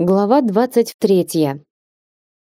Глава 23.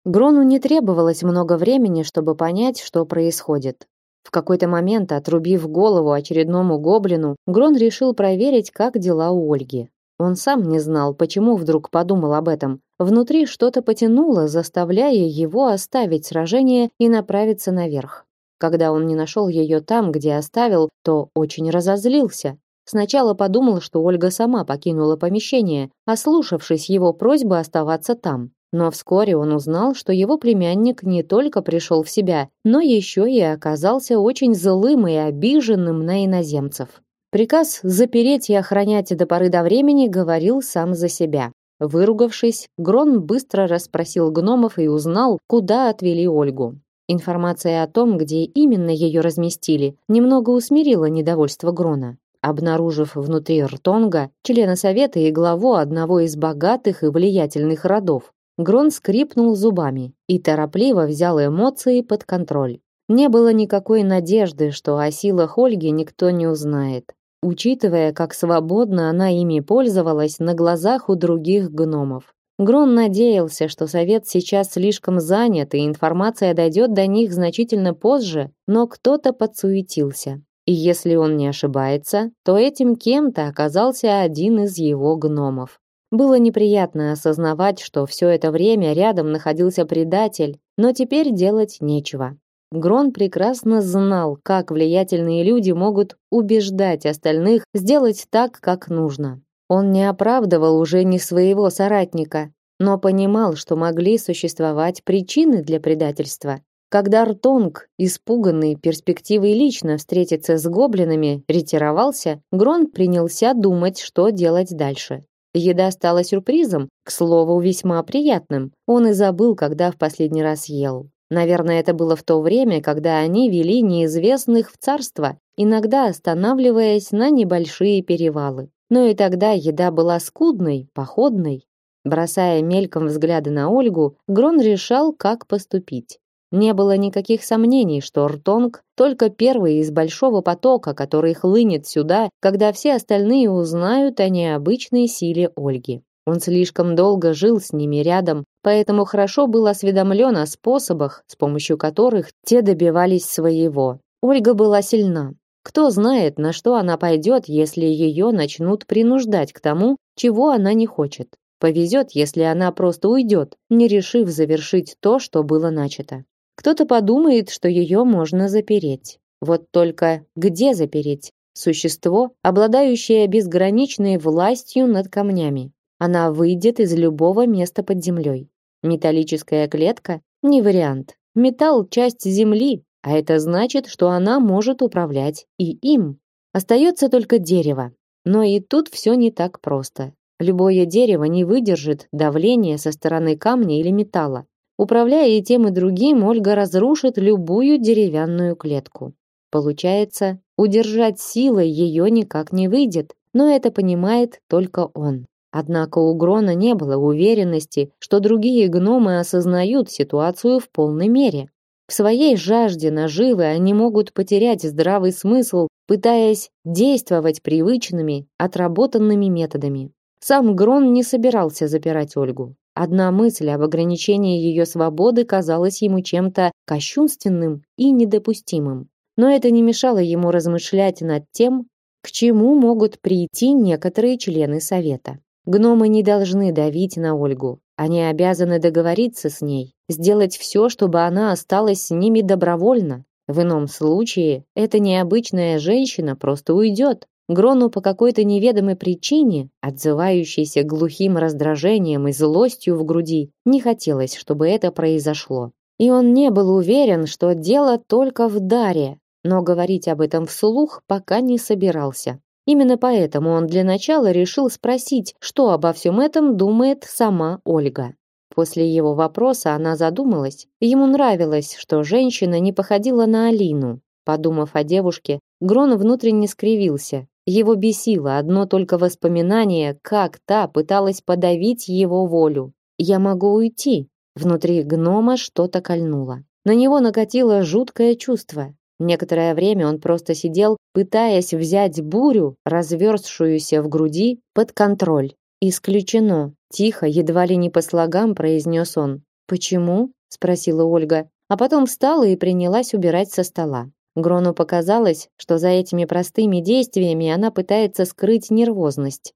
Грону не требовалось много времени, чтобы понять, что происходит. В какой-то момент, отрубив голову очередному гоблину, Грон решил проверить, как дела у Ольги. Он сам не знал, почему вдруг подумал об этом. Внутри что-то потянуло, заставляя его оставить сражение и направиться наверх. Когда он не нашел ее там, где оставил, то очень разозлился. Сначала подумал, что Ольга сама покинула помещение, ослушавшись его просьбы оставаться там. Но вскоре он узнал, что его племянник не только пришел в себя, но еще и оказался очень злым и обиженным на иноземцев. Приказ запереть и охранять до поры до времени говорил сам за себя. Выругавшись, Грон быстро расспросил гномов и узнал, куда отвели Ольгу. Информация о том, где именно ее разместили, немного усмирила недовольство Грона. Обнаружив внутри Ртонга члена совета и главу одного из богатых и влиятельных родов, Грон скрипнул зубами и торопливо взял эмоции под контроль. Не было никакой надежды, что о силах Ольги никто не узнает, учитывая, как свободно она ими пользовалась на глазах у других гномов. Грон надеялся, что совет сейчас слишком занят и информация дойдет до них значительно позже, но кто-то подсуетился. И если он не ошибается, то этим кем-то оказался один из его гномов. Было неприятно осознавать, что все это время рядом находился предатель, но теперь делать нечего. Грон прекрасно знал, как влиятельные люди могут убеждать остальных сделать так, как нужно. Он не оправдывал уже не своего соратника, но понимал, что могли существовать причины для предательства, когда Ртонг, испуганный перспективой лично встретиться с гоблинами, ретировался, Грон принялся думать, что делать дальше. Еда стала сюрпризом, к слову, весьма приятным. Он и забыл, когда в последний раз ел. Наверное, это было в то время, когда они вели неизвестных в царство, иногда останавливаясь на небольшие перевалы. Но и тогда еда была скудной, походной. Бросая мельком взгляды на Ольгу, Грон решал, как поступить. Не было никаких сомнений, что Ртонг только первый из большого потока, который хлынет сюда, когда все остальные узнают о необычной силе Ольги. Он слишком долго жил с ними рядом, поэтому хорошо был осведомлен о способах, с помощью которых те добивались своего. Ольга была сильна. Кто знает, на что она пойдет, если ее начнут принуждать к тому, чего она не хочет. Повезет, если она просто уйдет, не решив завершить то, что было начато. Кто-то подумает, что ее можно запереть. Вот только где запереть? Существо, обладающее безграничной властью над камнями. Она выйдет из любого места под землей. Металлическая клетка – не вариант. Металл – часть земли, а это значит, что она может управлять и им. Остается только дерево. Но и тут все не так просто. Любое дерево не выдержит давления со стороны камня или металла. Управляя и тем, и другим, Ольга разрушит любую деревянную клетку. Получается, удержать силой ее никак не выйдет, но это понимает только он. Однако у Грона не было уверенности, что другие гномы осознают ситуацию в полной мере. В своей жажде наживы они могут потерять здравый смысл, пытаясь действовать привычными, отработанными методами. Сам Грон не собирался запирать Ольгу. Одна мысль об ограничении ее свободы казалась ему чем-то кощунственным и недопустимым. Но это не мешало ему размышлять над тем, к чему могут прийти некоторые члены совета. Гномы не должны давить на Ольгу. Они обязаны договориться с ней, сделать все, чтобы она осталась с ними добровольно. В ином случае эта необычная женщина просто уйдет, Грону по какой-то неведомой причине, отзывающейся глухим раздражением и злостью в груди, не хотелось, чтобы это произошло. И он не был уверен, что дело только в даре, но говорить об этом вслух пока не собирался. Именно поэтому он для начала решил спросить, что обо всем этом думает сама Ольга. После его вопроса она задумалась. Ему нравилось, что женщина не походила на Алину. Подумав о девушке, Грон внутренне скривился его бесило одно только воспоминание, как та пыталась подавить его волю. «Я могу уйти». Внутри гнома что-то кольнуло. На него накатило жуткое чувство. Некоторое время он просто сидел, пытаясь взять бурю, разверзшуюся в груди, под контроль. Исключено, тихо, едва ли не по слогам произнес он. Почему? спросила Ольга, а потом встала и принялась убирать со стола. Грону показалось, что за этими простыми действиями она пытается скрыть нервозность.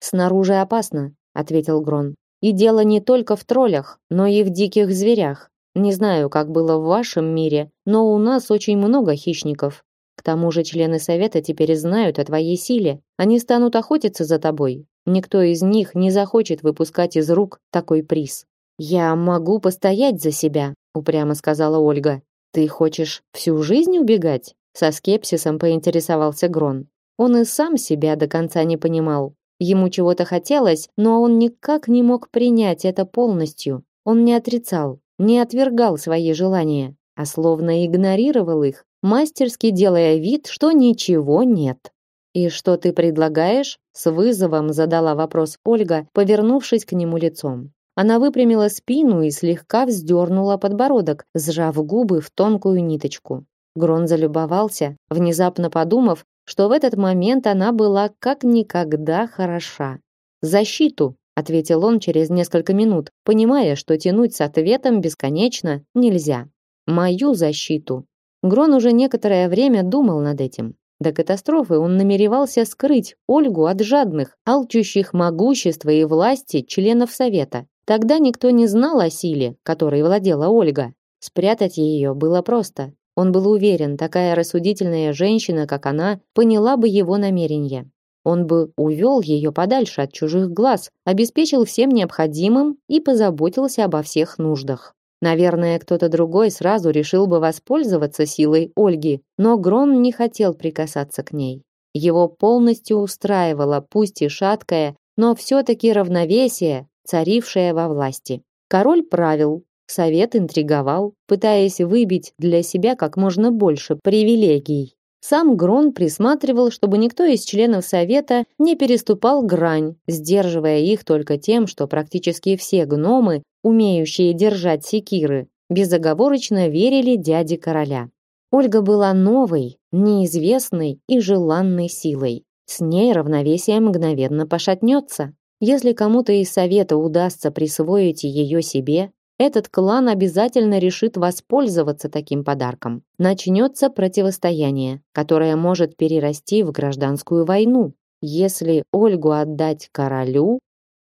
Снаружи опасно, ответил Грон. И дело не только в троллях, но и в диких зверях. Не знаю, как было в вашем мире, но у нас очень много хищников. К тому же члены совета теперь знают о твоей силе. Они станут охотиться за тобой. Никто из них не захочет выпускать из рук такой приз. Я могу постоять за себя, упрямо сказала Ольга. Ты хочешь всю жизнь убегать? Со скепсисом поинтересовался Грон. Он и сам себя до конца не понимал. Ему чего-то хотелось, но он никак не мог принять это полностью. Он не отрицал, не отвергал свои желания, а словно игнорировал их, мастерски делая вид, что ничего нет. «И что ты предлагаешь?» с вызовом задала вопрос Ольга, повернувшись к нему лицом. Она выпрямила спину и слегка вздернула подбородок, сжав губы в тонкую ниточку. Грон залюбовался, внезапно подумав, что в этот момент она была как никогда хороша. «Защиту!» ответил он через несколько минут, понимая, что тянуть с ответом бесконечно нельзя. Мою защиту. Грон уже некоторое время думал над этим. До катастрофы он намеревался скрыть Ольгу от жадных, алчущих могущества и власти членов совета. Тогда никто не знал о силе, которой владела Ольга. Спрятать ее было просто. Он был уверен, такая рассудительная женщина, как она, поняла бы его намерения. Он бы увел ее подальше от чужих глаз, обеспечил всем необходимым и позаботился обо всех нуждах. Наверное, кто-то другой сразу решил бы воспользоваться силой Ольги, но Грон не хотел прикасаться к ней. Его полностью устраивало, пусть и шаткое, но все-таки равновесие, царившее во власти. Король правил, совет интриговал, пытаясь выбить для себя как можно больше привилегий. Сам Грон присматривал, чтобы никто из членов совета не переступал грань, сдерживая их только тем, что практически все гномы, умеющие держать секиры, безоговорочно верили дяде короля. Ольга была новой, неизвестной и желанной силой. С ней равновесие мгновенно пошатнется. Если кому-то из совета удастся присвоить ее себе, этот клан обязательно решит воспользоваться таким подарком. Начнется противостояние, которое может перерасти в гражданскую войну. Если Ольгу отдать королю,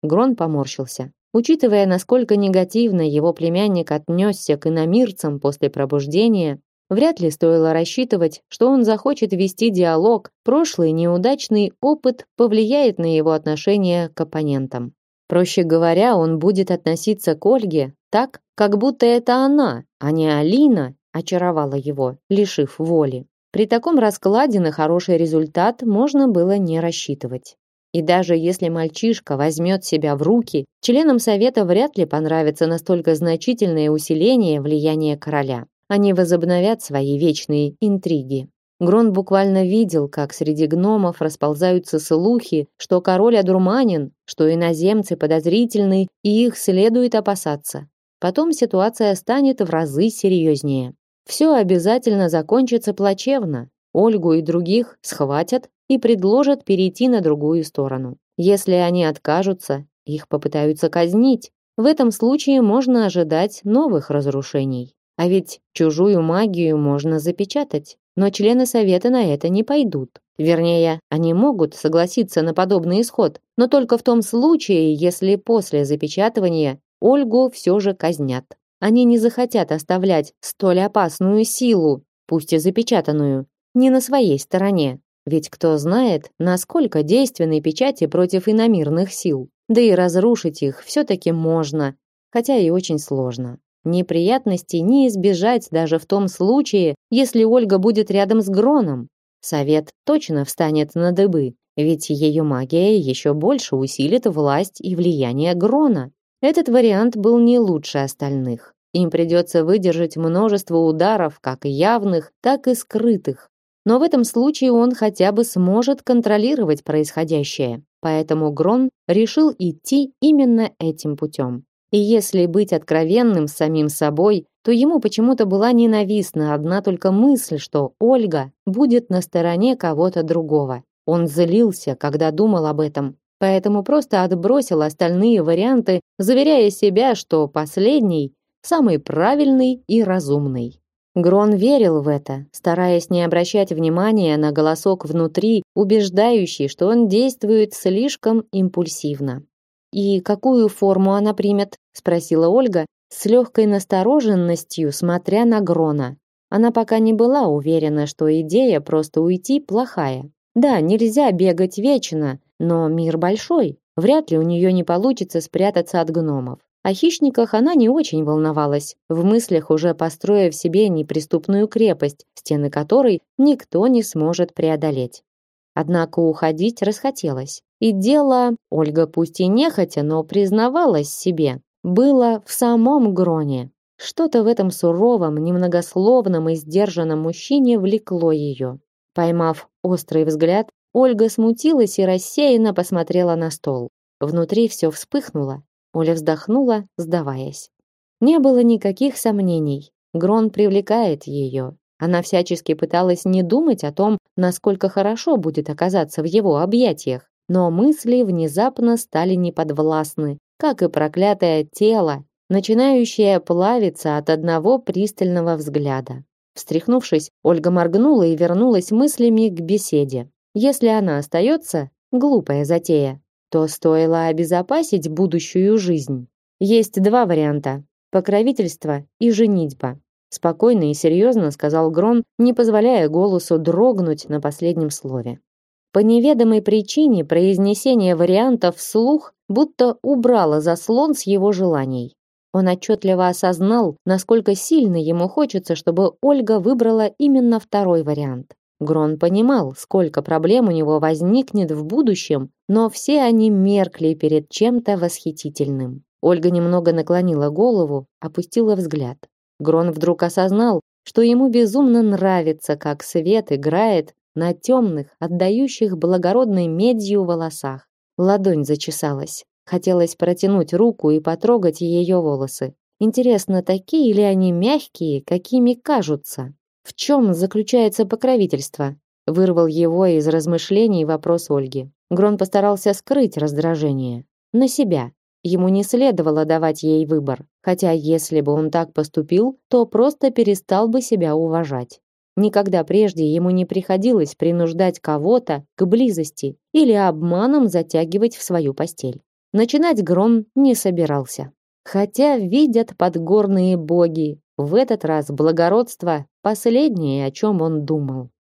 Грон поморщился. Учитывая, насколько негативно его племянник отнесся к иномирцам после пробуждения, вряд ли стоило рассчитывать, что он захочет вести диалог, прошлый неудачный опыт повлияет на его отношение к оппонентам. Проще говоря, он будет относиться к Ольге так, как будто это она, а не Алина, очаровала его, лишив воли. При таком раскладе на хороший результат можно было не рассчитывать. И даже если мальчишка возьмет себя в руки, членам совета вряд ли понравится настолько значительное усиление влияния короля. Они возобновят свои вечные интриги. Грон буквально видел, как среди гномов расползаются слухи, что король одурманен, что иноземцы подозрительны и их следует опасаться. Потом ситуация станет в разы серьезнее. Все обязательно закончится плачевно. Ольгу и других схватят и предложат перейти на другую сторону. Если они откажутся, их попытаются казнить. В этом случае можно ожидать новых разрушений. А ведь чужую магию можно запечатать. Но члены совета на это не пойдут. Вернее, они могут согласиться на подобный исход, но только в том случае, если после запечатывания Ольгу все же казнят. Они не захотят оставлять столь опасную силу, пусть и запечатанную, не на своей стороне. Ведь кто знает, насколько действенны печати против иномирных сил. Да и разрушить их все-таки можно, хотя и очень сложно. Неприятностей не избежать даже в том случае, если Ольга будет рядом с Гроном. Совет точно встанет на дыбы, ведь ее магия еще больше усилит власть и влияние Грона. Этот вариант был не лучше остальных. Им придется выдержать множество ударов, как явных, так и скрытых. Но в этом случае он хотя бы сможет контролировать происходящее. Поэтому Грон решил идти именно этим путем. И если быть откровенным с самим собой, то ему почему-то была ненавистна одна только мысль, что Ольга будет на стороне кого-то другого. Он злился, когда думал об этом, поэтому просто отбросил остальные варианты, заверяя себя, что последний самый правильный и разумный. Грон верил в это, стараясь не обращать внимания на голосок внутри, убеждающий, что он действует слишком импульсивно. «И какую форму она примет?» – спросила Ольга, с легкой настороженностью, смотря на Грона. Она пока не была уверена, что идея просто уйти плохая. Да, нельзя бегать вечно, но мир большой. Вряд ли у нее не получится спрятаться от гномов. О хищниках она не очень волновалась, в мыслях уже построив себе неприступную крепость, стены которой никто не сможет преодолеть. Однако уходить расхотелось. И дело, Ольга пусть и нехотя, но признавалась себе, было в самом Гроне. Что-то в этом суровом, немногословном и сдержанном мужчине влекло ее. Поймав острый взгляд, Ольга смутилась и рассеянно посмотрела на стол. Внутри все вспыхнуло, Оля вздохнула, сдаваясь. Не было никаких сомнений. Грон привлекает ее. Она всячески пыталась не думать о том, насколько хорошо будет оказаться в его объятиях, но мысли внезапно стали неподвластны, как и проклятое тело, начинающее плавиться от одного пристального взгляда. Встряхнувшись, Ольга моргнула и вернулась мыслями к беседе. Если она остается, глупая затея то стоило обезопасить будущую жизнь. Есть два варианта: покровительство и женитьба. Спокойно и серьезно сказал Грон, не позволяя голосу дрогнуть на последнем слове. По неведомой причине произнесение вариантов вслух будто убрало заслон с его желаний. Он отчетливо осознал, насколько сильно ему хочется, чтобы Ольга выбрала именно второй вариант. Грон понимал, сколько проблем у него возникнет в будущем, но все они меркли перед чем-то восхитительным. Ольга немного наклонила голову, опустила взгляд. Грон вдруг осознал, что ему безумно нравится, как свет играет на темных, отдающих благородной медью волосах. Ладонь зачесалась. Хотелось протянуть руку и потрогать ее волосы. Интересно, такие ли они мягкие, какими кажутся? В чем заключается покровительство? Вырвал его из размышлений вопрос Ольги. Грон постарался скрыть раздражение. На себя. Ему не следовало давать ей выбор, хотя если бы он так поступил, то просто перестал бы себя уважать. Никогда прежде ему не приходилось принуждать кого-то к близости или обманом затягивать в свою постель. Начинать Грон не собирался. Хотя видят подгорные боги, в этот раз благородство – последнее, о чем он думал.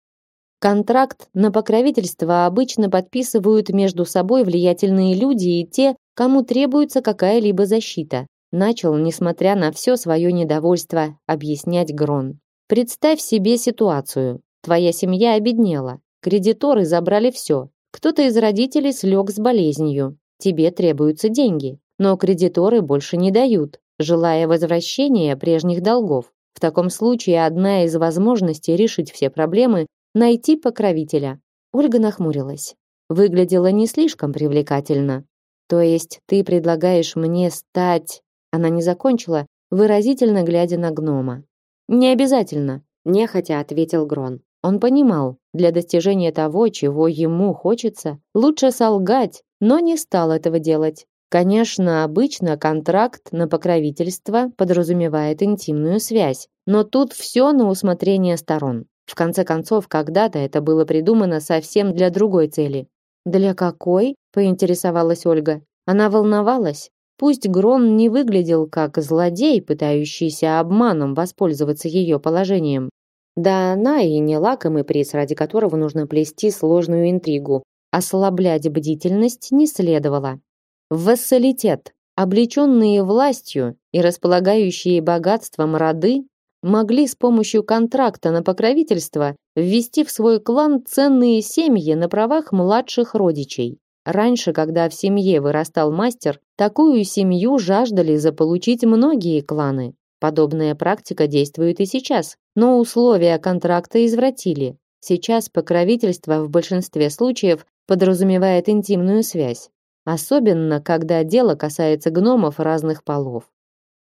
Контракт на покровительство обычно подписывают между собой влиятельные люди и те, кому требуется какая-либо защита. Начал, несмотря на все свое недовольство, объяснять Грон. Представь себе ситуацию. Твоя семья обеднела. Кредиторы забрали все. Кто-то из родителей слег с болезнью. Тебе требуются деньги. Но кредиторы больше не дают желая возвращения прежних долгов. В таком случае одна из возможностей решить все проблемы найти покровителя. Ольга нахмурилась. Выглядела не слишком привлекательно. То есть ты предлагаешь мне стать? Она не закончила, выразительно глядя на гнома. Не обязательно, нехотя ответил Грон. Он понимал, для достижения того, чего ему хочется, лучше солгать, но не стал этого делать. Конечно, обычно контракт на покровительство подразумевает интимную связь, но тут все на усмотрение сторон. В конце концов, когда-то это было придумано совсем для другой цели. Для какой? поинтересовалась Ольга. Она волновалась. Пусть Грон не выглядел как злодей, пытающийся обманом воспользоваться ее положением. Да она и не лакомый приз, ради которого нужно плести сложную интригу. Ослаблять бдительность не следовало. Вассалитет, облеченные властью и располагающие богатством роды, могли с помощью контракта на покровительство ввести в свой клан ценные семьи на правах младших родичей. Раньше, когда в семье вырастал мастер, такую семью жаждали заполучить многие кланы. Подобная практика действует и сейчас, но условия контракта извратили. Сейчас покровительство в большинстве случаев подразумевает интимную связь особенно когда дело касается гномов разных полов.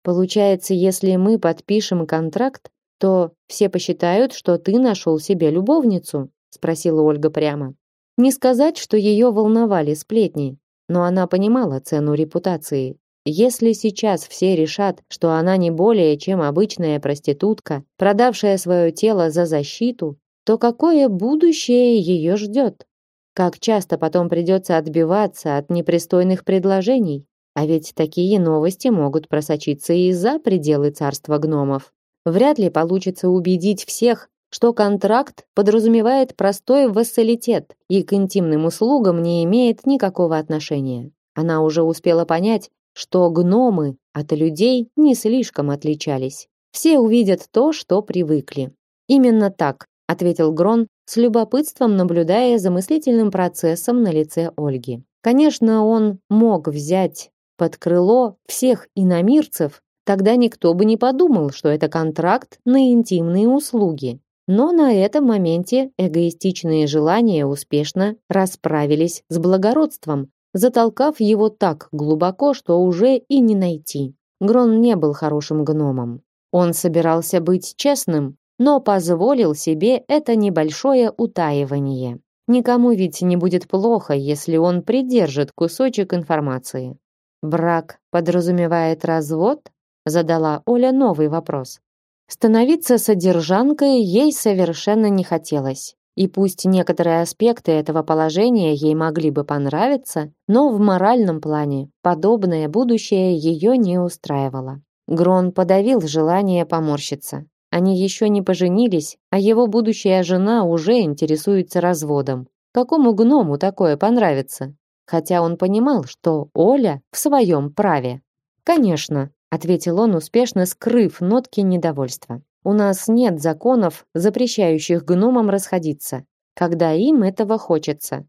Получается, если мы подпишем контракт, то все посчитают, что ты нашел себе любовницу, спросила Ольга прямо. Не сказать, что ее волновали сплетни. Но она понимала цену репутации. Если сейчас все решат, что она не более чем обычная проститутка, продавшая свое тело за защиту, то какое будущее ее ждет? Как часто потом придется отбиваться от непристойных предложений? А ведь такие новости могут просочиться и за пределы царства гномов. Вряд ли получится убедить всех, что контракт подразумевает простой вассалитет и к интимным услугам не имеет никакого отношения. Она уже успела понять, что гномы от людей не слишком отличались. Все увидят то, что привыкли. Именно так, ответил Грон, с любопытством наблюдая за мыслительным процессом на лице Ольги. Конечно, он мог взять под крыло всех иномирцев, тогда никто бы не подумал, что это контракт на интимные услуги. Но на этом моменте эгоистичные желания успешно расправились с благородством, затолкав его так глубоко, что уже и не найти. Грон не был хорошим гномом. Он собирался быть честным, но позволил себе это небольшое утаивание. Никому ведь не будет плохо, если он придержит кусочек информации. Брак подразумевает развод? задала Оля новый вопрос. Становиться содержанкой ей совершенно не хотелось. И пусть некоторые аспекты этого положения ей могли бы понравиться, но в моральном плане подобное будущее ее не устраивало. Грон подавил желание поморщиться. Они еще не поженились, а его будущая жена уже интересуется разводом. Какому гному такое понравится? Хотя он понимал, что Оля в своем праве. Конечно, ответил он, успешно скрыв нотки недовольства. У нас нет законов, запрещающих гномам расходиться, когда им этого хочется.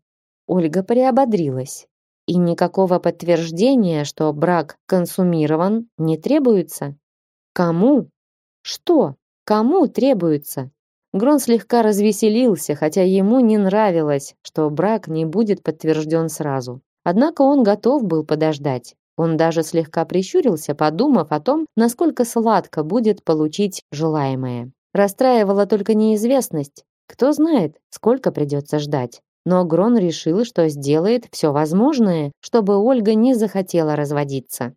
Ольга приободрилась. И никакого подтверждения, что брак консумирован, не требуется. Кому? Что? Кому требуется? Грон слегка развеселился, хотя ему не нравилось, что брак не будет подтвержден сразу. Однако он готов был подождать. Он даже слегка прищурился, подумав о том, насколько сладко будет получить желаемое. Расстраивала только неизвестность. Кто знает, сколько придется ждать. Но Грон решил, что сделает все возможное, чтобы Ольга не захотела разводиться.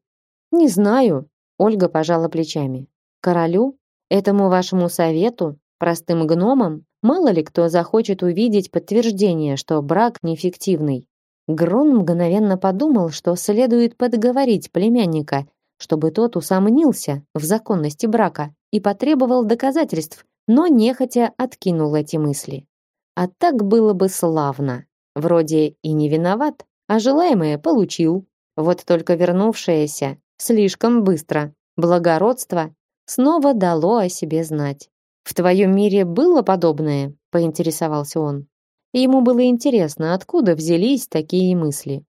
«Не знаю», — Ольга пожала плечами. «Королю? Этому вашему совету? Простым гномам? Мало ли кто захочет увидеть подтверждение, что брак неэффективный. Грон мгновенно подумал, что следует подговорить племянника, чтобы тот усомнился в законности брака и потребовал доказательств, но нехотя откинул эти мысли. А так было бы славно. Вроде и не виноват, а желаемое получил. Вот только вернувшееся слишком быстро. Благородство снова дало о себе знать. В твоем мире было подобное? поинтересовался он. Ему было интересно, откуда взялись такие мысли.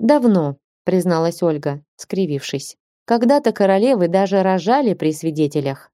Давно, призналась Ольга, скривившись. Когда-то королевы даже рожали при свидетелях.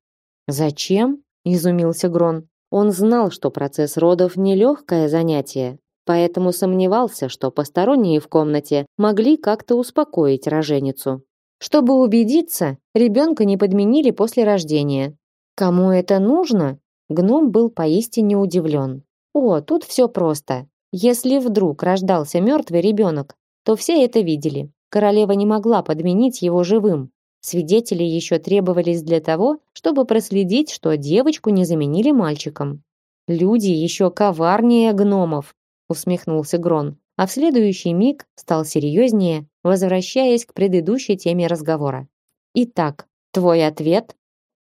Зачем? изумился Грон. Он знал, что процесс родов нелегкое занятие, поэтому сомневался, что посторонние в комнате могли как-то успокоить роженицу. Чтобы убедиться, ребенка не подменили после рождения. Кому это нужно? Гном был поистине удивлен. О, тут все просто. Если вдруг рождался мертвый ребенок, то все это видели. Королева не могла подменить его живым. Свидетели еще требовались для того, чтобы проследить, что девочку не заменили мальчиком. Люди еще коварнее гномов, усмехнулся Грон, а в следующий миг стал серьезнее, возвращаясь к предыдущей теме разговора. Итак, твой ответ?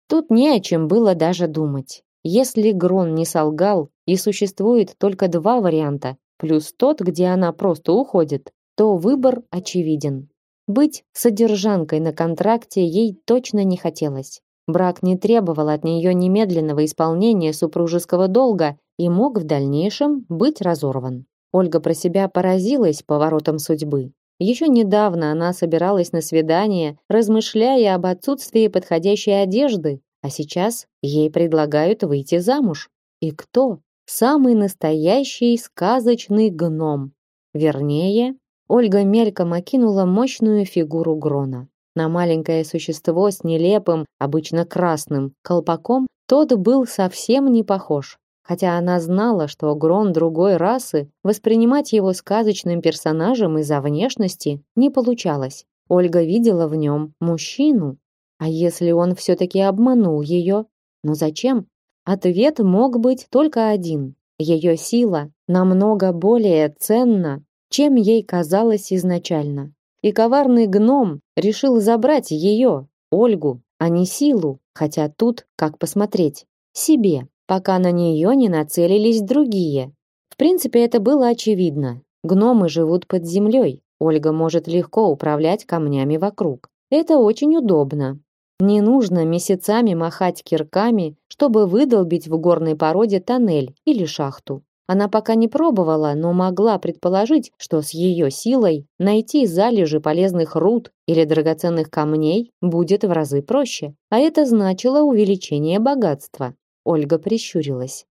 Тут не о чем было даже думать. Если Грон не солгал, и существует только два варианта, плюс тот, где она просто уходит, то выбор очевиден. Быть содержанкой на контракте ей точно не хотелось. Брак не требовал от нее немедленного исполнения супружеского долга и мог в дальнейшем быть разорван. Ольга про себя поразилась поворотом судьбы. Еще недавно она собиралась на свидание, размышляя об отсутствии подходящей одежды, а сейчас ей предлагают выйти замуж. И кто? самый настоящий сказочный гном. Вернее, Ольга мельком окинула мощную фигуру Грона. На маленькое существо с нелепым, обычно красным, колпаком тот был совсем не похож. Хотя она знала, что Грон другой расы, воспринимать его сказочным персонажем из-за внешности не получалось. Ольга видела в нем мужчину. А если он все-таки обманул ее? Но зачем? Ответ мог быть только один. Ее сила намного более ценна, чем ей казалось изначально. И коварный гном решил забрать ее, Ольгу, а не силу, хотя тут, как посмотреть, себе, пока на нее не нацелились другие. В принципе, это было очевидно. Гномы живут под землей. Ольга может легко управлять камнями вокруг. Это очень удобно. Не нужно месяцами махать кирками, чтобы выдолбить в горной породе тоннель или шахту. Она пока не пробовала, но могла предположить, что с ее силой найти залежи полезных руд или драгоценных камней будет в разы проще. А это значило увеличение богатства. Ольга прищурилась.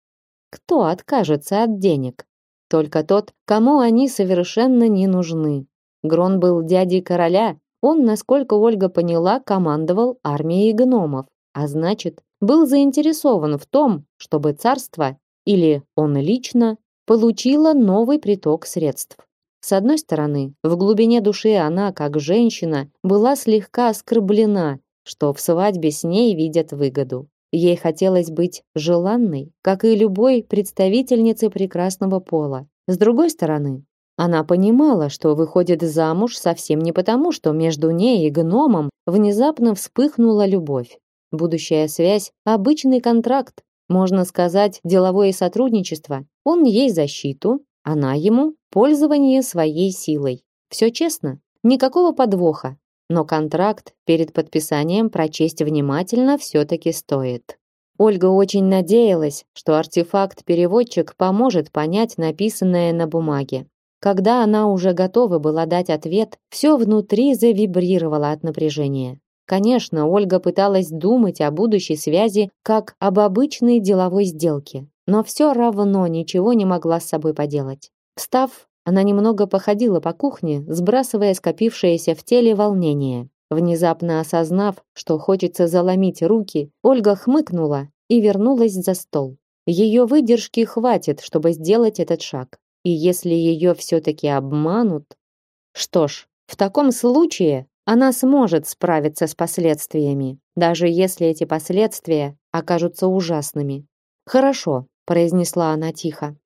Кто откажется от денег? Только тот, кому они совершенно не нужны. Грон был дядей короля. Он, насколько Ольга поняла, командовал армией гномов, а значит, был заинтересован в том, чтобы царство или он лично, получила новый приток средств. С одной стороны, в глубине души она, как женщина, была слегка оскорблена, что в свадьбе с ней видят выгоду. Ей хотелось быть желанной, как и любой представительнице прекрасного пола. С другой стороны, она понимала, что выходит замуж совсем не потому, что между ней и гномом внезапно вспыхнула любовь. Будущая связь – обычный контракт, можно сказать, деловое сотрудничество. Он ей защиту, она ему пользование своей силой. Все честно, никакого подвоха. Но контракт перед подписанием прочесть внимательно все-таки стоит. Ольга очень надеялась, что артефакт-переводчик поможет понять написанное на бумаге. Когда она уже готова была дать ответ, все внутри завибрировало от напряжения. Конечно, Ольга пыталась думать о будущей связи как об обычной деловой сделке, но все равно ничего не могла с собой поделать. Встав, она немного походила по кухне, сбрасывая скопившееся в теле волнение. Внезапно осознав, что хочется заломить руки, Ольга хмыкнула и вернулась за стол. Ее выдержки хватит, чтобы сделать этот шаг. И если ее все-таки обманут... Что ж, в таком случае она сможет справиться с последствиями, даже если эти последствия окажутся ужасными. Хорошо, произнесла она тихо.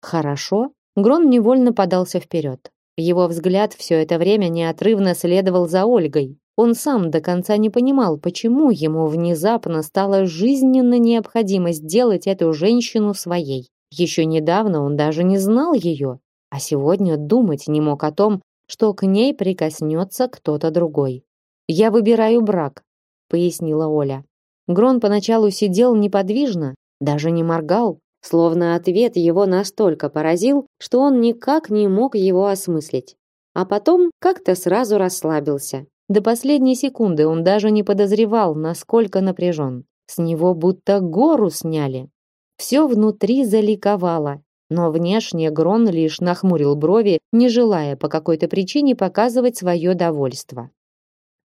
Хорошо? Грон невольно подался вперед. Его взгляд все это время неотрывно следовал за Ольгой. Он сам до конца не понимал, почему ему внезапно стало жизненно необходимо сделать эту женщину своей. Еще недавно он даже не знал ее, а сегодня думать не мог о том, что к ней прикоснется кто-то другой. «Я выбираю брак», — пояснила Оля. Грон поначалу сидел неподвижно, даже не моргал, словно ответ его настолько поразил, что он никак не мог его осмыслить. А потом как-то сразу расслабился. До последней секунды он даже не подозревал, насколько напряжен. С него будто гору сняли. Все внутри заликовало, но внешне Грон лишь нахмурил брови, не желая по какой-то причине показывать свое довольство.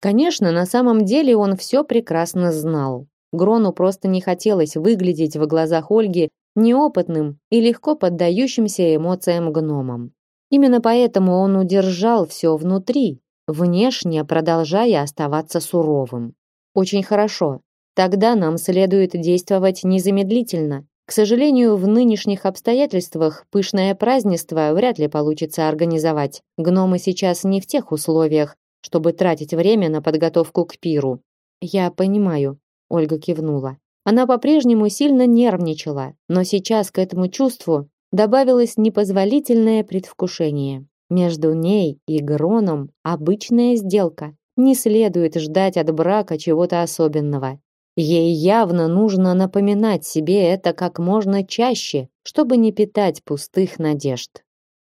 Конечно, на самом деле он все прекрасно знал. Грону просто не хотелось выглядеть в глазах Ольги неопытным и легко поддающимся эмоциям гномом. Именно поэтому он удержал все внутри, внешне продолжая оставаться суровым. Очень хорошо. Тогда нам следует действовать незамедлительно, к сожалению, в нынешних обстоятельствах пышное празднество вряд ли получится организовать. Гномы сейчас не в тех условиях, чтобы тратить время на подготовку к пиру. Я понимаю, Ольга кивнула. Она по-прежнему сильно нервничала, но сейчас к этому чувству добавилось непозволительное предвкушение. Между ней и Гроном обычная сделка. Не следует ждать от брака чего-то особенного. Ей явно нужно напоминать себе это как можно чаще, чтобы не питать пустых надежд.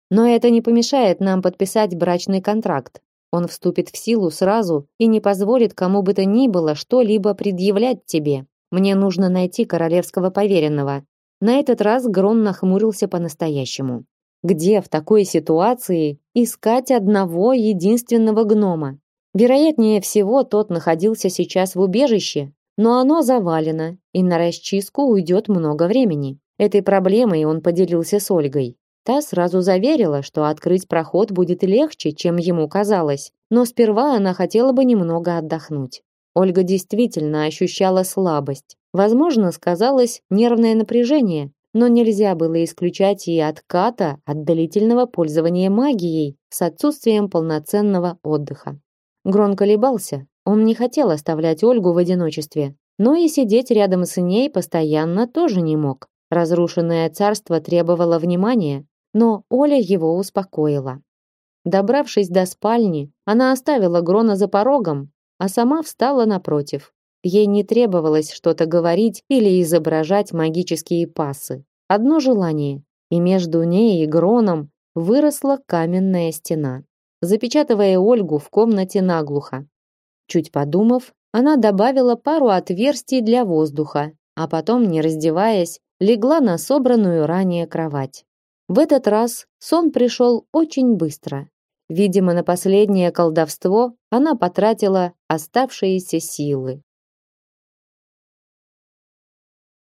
Но это не помешает нам подписать брачный контракт. Он вступит в силу сразу и не позволит кому бы то ни было что-либо предъявлять тебе. Мне нужно найти королевского поверенного. На этот раз Грон нахмурился по-настоящему. Где в такой ситуации искать одного единственного гнома? Вероятнее всего, тот находился сейчас в убежище, но оно завалено, и на расчистку уйдет много времени. Этой проблемой он поделился с Ольгой. Та сразу заверила, что открыть проход будет легче, чем ему казалось, но сперва она хотела бы немного отдохнуть. Ольга действительно ощущала слабость. Возможно, сказалось нервное напряжение, но нельзя было исключать и отката от длительного пользования магией с отсутствием полноценного отдыха. Грон колебался. Он не хотел оставлять Ольгу в одиночестве, но и сидеть рядом с ней постоянно тоже не мог. Разрушенное царство требовало внимания, но Оля его успокоила. Добравшись до спальни, она оставила Грона за порогом, а сама встала напротив. Ей не требовалось что-то говорить или изображать магические пасы. Одно желание, и между ней и Гроном выросла каменная стена, запечатывая Ольгу в комнате наглухо. Чуть подумав, она добавила пару отверстий для воздуха, а потом, не раздеваясь, легла на собранную ранее кровать. В этот раз сон пришел очень быстро. Видимо, на последнее колдовство она потратила оставшиеся силы.